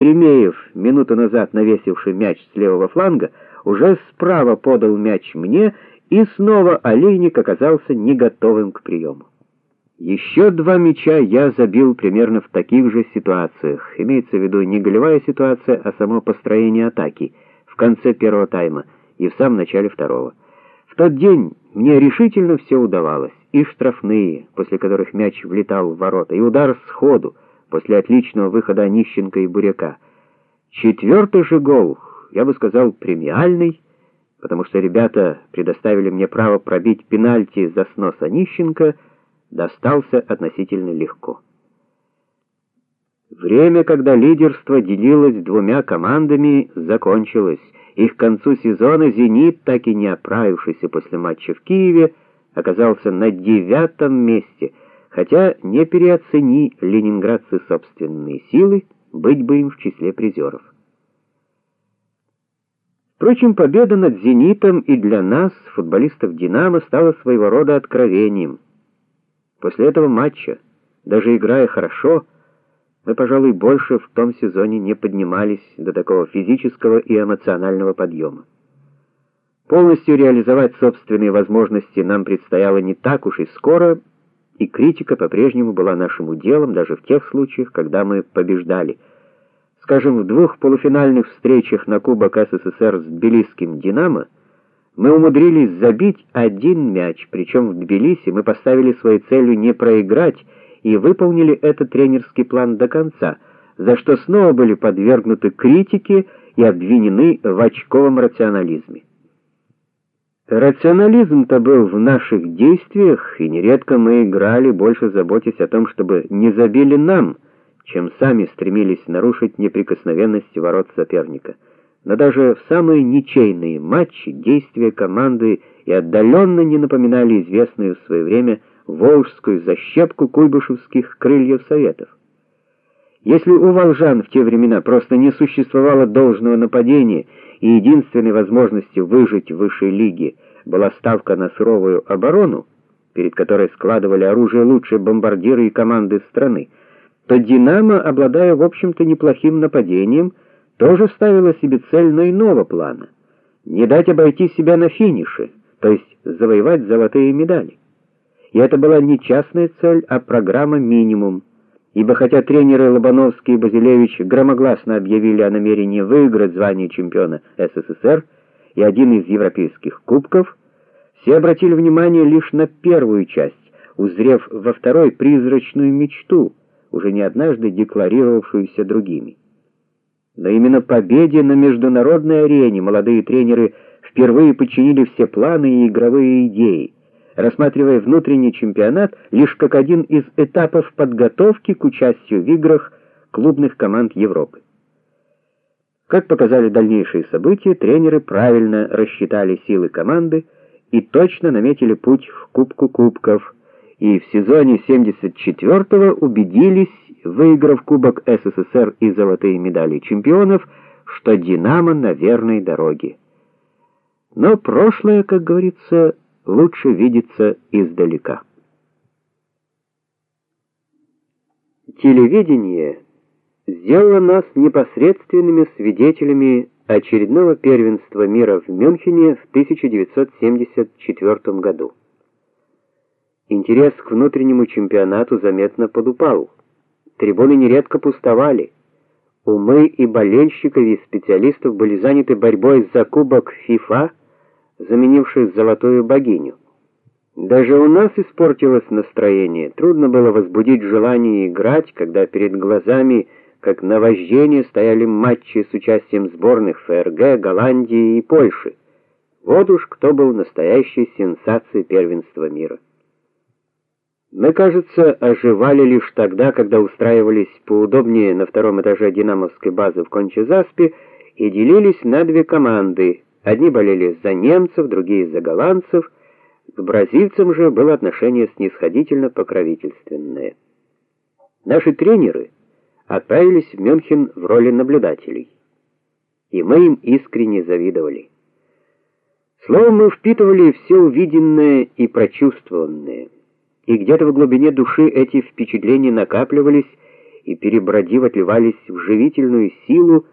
Ремеев, минуту назад навесивший мяч с левого фланга, уже справа подал мяч мне, и снова Олейник оказался не готовым к приему. Еще два мяча я забил примерно в таких же ситуациях. Имеется в виду не голевая ситуация, а само построение атаки в конце первого тайма и в самом начале второго. В тот день мне решительно все удавалось: и штрафные, после которых мяч влетал в ворота, и удар сходу после отличного выхода Онищенко и Буряка. Четвертый же гол, я бы сказал, премиальный, потому что ребята предоставили мне право пробить пенальти за снос Онищенко, достался относительно легко. Время, когда лидерство делилось двумя командами, закончилось, и к концу сезона Зенит, так и не оправившийся после матча в Киеве, оказался на девятом месте — Хотя не переоцени ленинградцы собственные силы, быть бы им в числе призеров. Впрочем, победа над Зенитом и для нас, футболистов Динамо, стала своего рода откровением. После этого матча, даже играя хорошо, мы, пожалуй, больше в том сезоне не поднимались до такого физического и эмоционального подъема. Полностью реализовать собственные возможности нам предстояло не так уж и скоро, и критика по-прежнему была нашим уделом даже в тех случаях, когда мы побеждали. Скажем, в двух полуфинальных встречах на Кубок СССР с тбилисским Динамо мы умудрились забить один мяч, причем в Тбилиси мы поставили своей целью не проиграть и выполнили этот тренерский план до конца, за что снова были подвергнуты критике и обвинены в очковом рационализме. Рационализм-то был в наших действиях, и нередко мы играли, больше заботясь о том, чтобы не забили нам, чем сами стремились нарушить неприкосновенность ворот соперника. Но даже в самые ничейные матчи действия команды и отдаленно не напоминали известную в свое время волжскую защепку куйбышевских крыльев советов. Если у волжан в те времена просто не существовало должного нападения, и единственной возможностью выжить в высшей лиге была ставка на суровую оборону, перед которой складывали оружие лучшие бомбардиры и команды страны, то Динамо, обладая в общем-то неплохим нападением, тоже ставила себе цель но иного плана не дать обойти себя на финише, то есть завоевать золотые медали. И это была не частная цель, а программа минимум ибо хотя тренеры Лобановский и Базилевич громогласно объявили о намерении выиграть звание чемпиона СССР и один из европейских кубков, все обратили внимание лишь на первую часть, узрев во второй призрачную мечту, уже не однажды декларировавшуюся другими. Но именно победе на международной арене молодые тренеры впервые подчинили все планы и игровые идеи рассматривая внутренний чемпионат лишь как один из этапов подготовки к участию в играх клубных команд Европы. Как показали дальнейшие события, тренеры правильно рассчитали силы команды и точно наметили путь в Кубку кубков. И в сезоне 74-го убедились, выиграв Кубок СССР и золотые медали чемпионов, что Динамо на верной дороге. Но прошлое, как говорится, лучше видится издалека. Телевидение сделало нас непосредственными свидетелями очередного первенства мира в Мюнхене в 1974 году. Интерес к внутреннему чемпионату заметно подупал. Трибуны нередко пустовали. Умы и болельщиков и специалистов были заняты борьбой за кубок FIFA заменивший золотую богиню. Даже у нас испортилось настроение. Трудно было возбудить желание играть, когда перед глазами, как наваждение, стояли матчи с участием сборных ФРГ, Голландии и Польши. Вот уж кто был настоящей сенсацией первенства мира. Мы, кажется, оживали лишь тогда, когда устраивались поудобнее на втором этаже динамовской базы в Кончезаспе и делились на две команды Одни болели за немцев, другие за голландцев. К бразильцам же было отношение снисходительно покровительственное. Наши тренеры отправились в Мюнхен в роли наблюдателей. И мы им искренне завидовали. Словом, мы впитывали все увиденное и прочувствованное. И где-то в глубине души эти впечатления накапливались и перебродив отливались в живительную силу,